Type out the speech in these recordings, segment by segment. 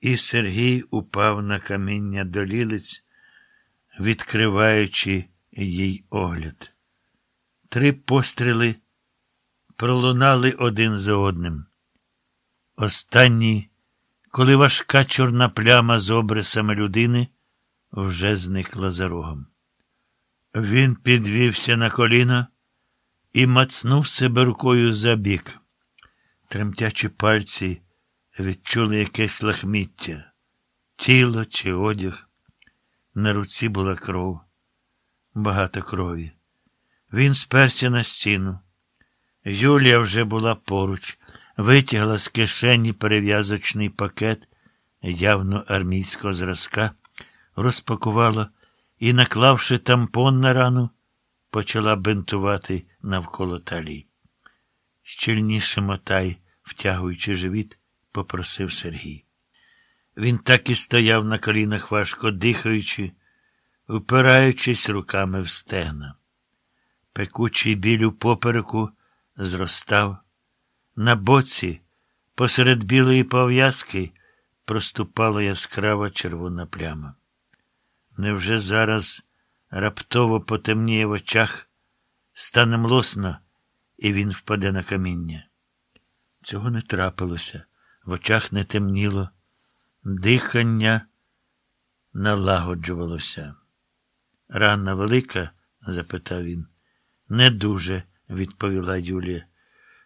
І Сергій упав на каміння долілиць, відкриваючи їй огляд. Три постріли пролунали один за одним. Останній, коли важка чорна пляма з обрисами людини вже зникла за рогом. Він підвівся на коліна і мацнув себе рукою за бік. Тремтячі пальці відчули якесь лахміття, тіло чи одяг. На руці була кров, багато крові. Він сперся на стіну. Юлія вже була поруч, витягла з кишені перев'язочний пакет явно армійського зразка, розпакувала і, наклавши тампон на рану, почала бинтувати навколо талії. Щільніше мотай, втягуючи живіт, попросив Сергій. Він так і стояв на колінах, важко дихаючи, упираючись руками в стегна. Пекучий біль у попереку зростав. На боці, посеред білої пов'язки, проступала яскрава червона пляма. Невже зараз раптово потемніє в очах, стане млосно, і він впаде на каміння? Цього не трапилося, в очах не темніло, дихання налагоджувалося. Рана велика? запитав він. Не дуже, відповіла Юлія.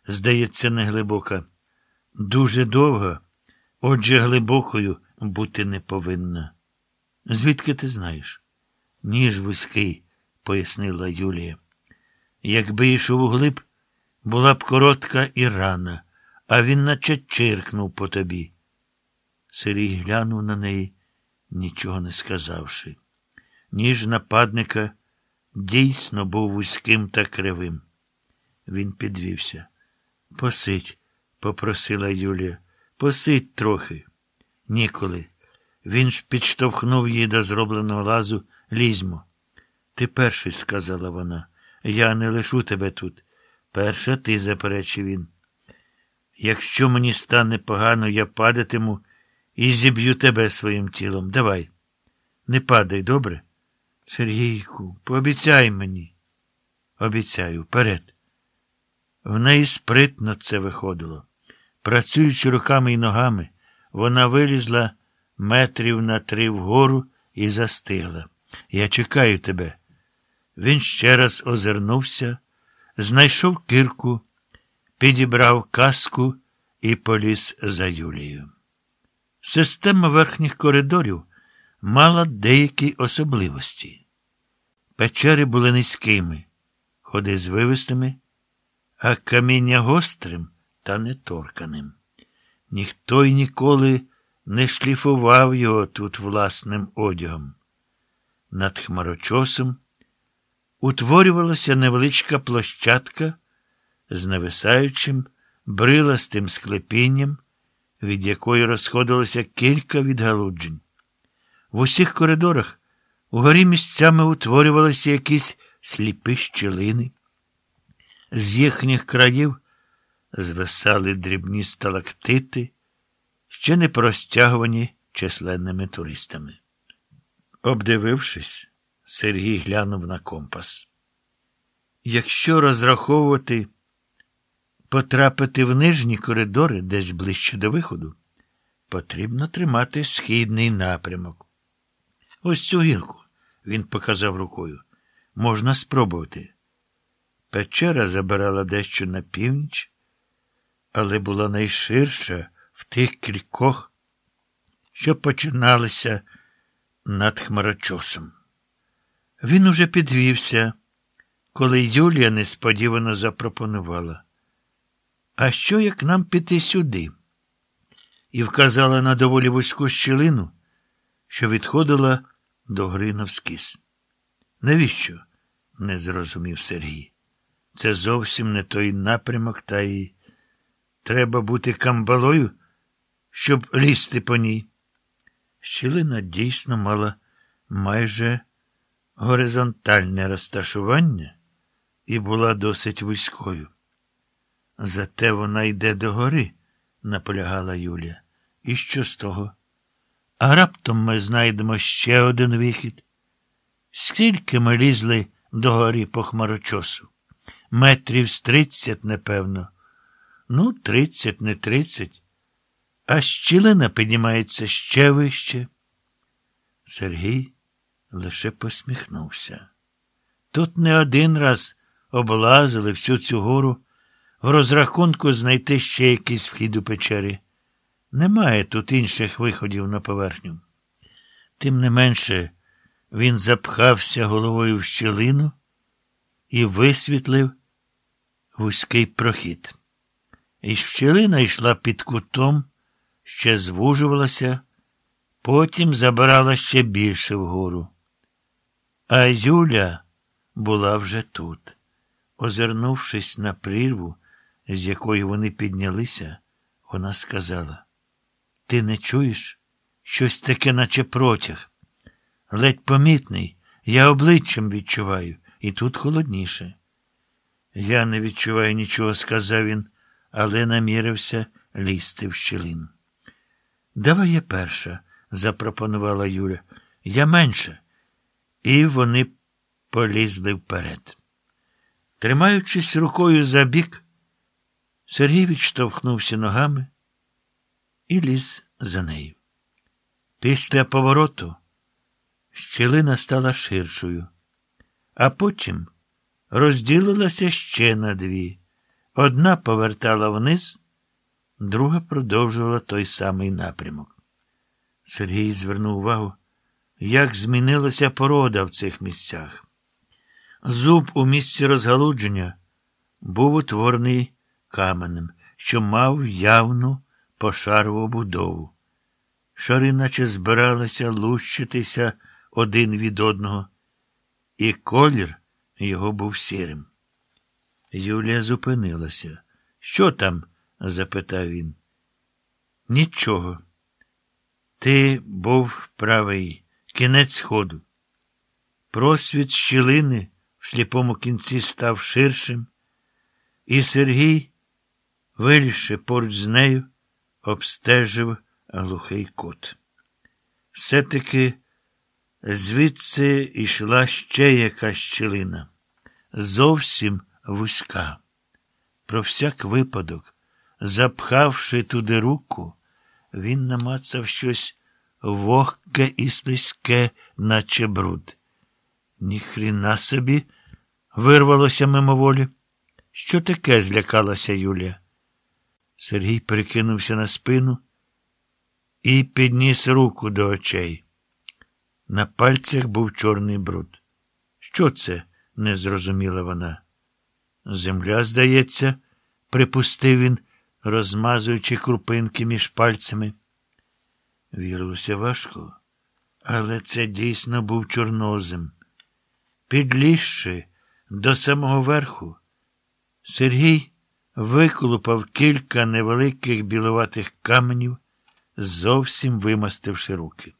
Здається, не глибока. Дуже довга, отже, глибокою бути не повинна. Звідки ти знаєш? Ніж вузький, пояснила Юлія. Якби йшов углиб, була б коротка і рана, а він наче чиркнув по тобі. Сергій глянув на неї, нічого не сказавши. Ніж нападника дійсно був вузьким та кривим. Він підвівся. Посидь, попросила Юлія. Посидь трохи. Ніколи. Він ж підштовхнув її до зробленого лазу лізьмо. Ти перший, сказала вона. Я не лишу тебе тут. Перша ти, заперечив він. Якщо мені стане погано, я падатиму і зіб'ю тебе своїм тілом. Давай. Не падай, добре? Сергійку, пообіцяй мені. Обіцяю, вперед. В неї спритно це виходило. Працюючи руками і ногами, вона вилізла метрів на три вгору і застигла. Я чекаю тебе. Він ще раз озирнувся, знайшов кирку, підібрав каску і поліз за Юлією. Система верхніх коридорів мала деякі особливості. Печери були низькими, ходи звивистими, а каміння гострим та неторканим. Ніхто й ніколи не шліфував його тут власним одягом. Над хмарочосом утворювалася невеличка площадка з нависаючим, бриластим склепінням, від якої розходилося кілька відгалуджень. В усіх коридорах угорі місцями утворювалися якісь сліпі щілини. З їхніх країв звисали дрібні сталактити, ще не простягувані численними туристами. Обдивившись, Сергій глянув на компас. Якщо розраховувати потрапити в нижні коридори десь ближче до виходу, потрібно тримати східний напрямок. Ось цю гілку, він показав рукою. Можна спробувати. Печера забирала дещо на північ, але була найширша в тих кількох, що починалися над хмарочосом. Він уже підвівся, коли Юлія несподівано запропонувала. А що, як нам піти сюди? І вказала на доволі вузьку щілину, що відходила до гри навскіз. Навіщо? не зрозумів Сергій. Це зовсім не той напрямок, та й треба бути камбалою, щоб лізти по ній. Щілина дійсно мала майже горизонтальне розташування і була досить вузькою. Зате вона йде до гори, наполягала Юлія. І що з того? А раптом ми знайдемо ще один вихід. Скільки ми лізли до горі по хмарочосу? Метрів з тридцять, непевно. Ну, тридцять, не тридцять. А щілина піднімається ще вище. Сергій лише посміхнувся. Тут не один раз облазили всю цю гору в розрахунку знайти ще якийсь вхід у печері. Немає тут інших виходів на поверхню. Тим не менше, він запхався головою в щілину і висвітлив вузький прохід. І щілина йшла під кутом, ще звужувалася, потім забирала ще більше вгору. А Юля була вже тут. Озирнувшись на прірву, з якої вони піднялися, вона сказала: Ти не чуєш? Щось таке, наче протяг. Ледь помітний, я обличчям відчуваю, і тут холодніше. Я не відчуваю нічого, сказав він, але намірився лізти в щілину. Давай я перша, запропонувала Юля. Я менша. І вони полізли вперед. Тримаючись рукою за бік, Сергій відштовхнувся ногами і ліз за нею. Після повороту щілина стала ширшою, а потім розділилася ще на дві. Одна повертала вниз, друга продовжувала той самий напрямок. Сергій звернув увагу, як змінилася порода в цих місцях. Зуб у місці розгалудження був утворений каменем, що мав явну пошарову будову. Шари наче збиралися лущитися один від одного, і колір його був сірим. Юлія зупинилася. Що там? запитав він. Нічого. Ти був правий, кінець ходу. Просвіт щілини в сліпому кінці став ширшим, і Сергій, вилізши поруч з нею, обстежив глухий кут. Все-таки звідси йшла ще якась щілина, зовсім вузька. Про всяк випадок, запхавши туди руку, він намацав щось вогке і слизьке, наче бруд. Ніхріна собі, вирвалося мимоволі. Що таке? злякалася Юлія. Сергій перекинувся на спину і підніс руку до очей. На пальцях був чорний бруд. Що це? не зрозуміла вона. Земля, здається, припустив він, розмазуючи крупинки між пальцями. Вірилося важко, але це дійсно був чорнозем. Підлізши до самого верху, Сергій виколупав кілька невеликих біловатих каменів, зовсім вимастивши руки.